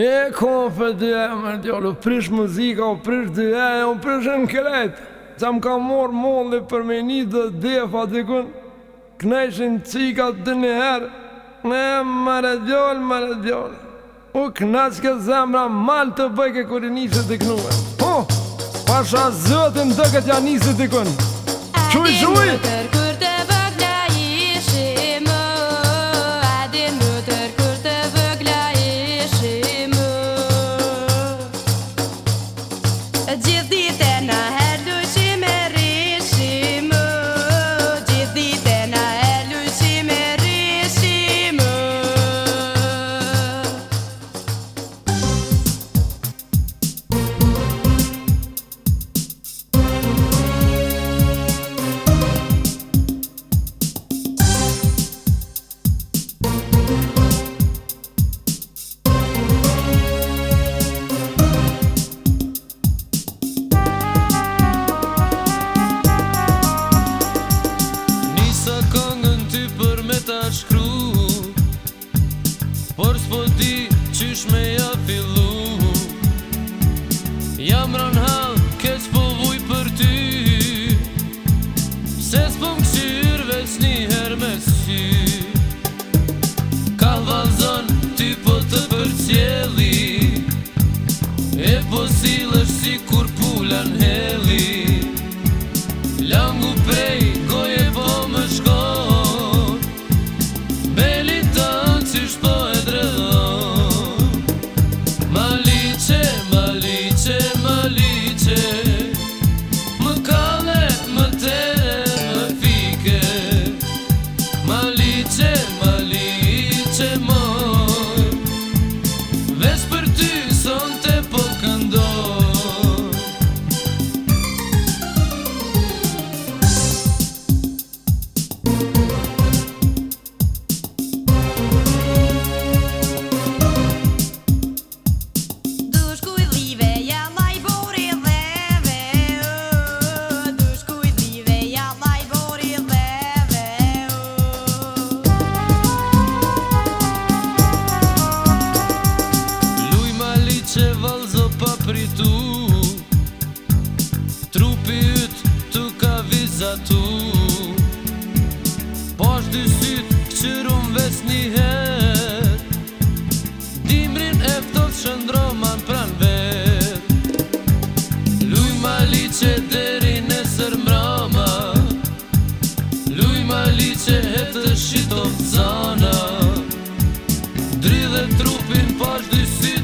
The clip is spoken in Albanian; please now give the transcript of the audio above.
E kohë për dy e më të prish muzika, o prish dy e, o prish në kërejt, që më ka morë molle për me një dhe dhe dhe fatikun, kënajshin cika dhe një herë, në e më të më të u kënajshin këtë zemra, malë të bëjke kërë i njështë të kënuë. Oh, pasha zëtën dhe këtë janë njështë që të kënuë. Qujë, qujë? for thee. zatu Pash po dy syt këqyrum ves një her Dimrin eftot shëndro man pran vetë Luj ma liqe deri në sërmrama Luj ma liqe e të shito të zana Dridhe trupin pash po dy syt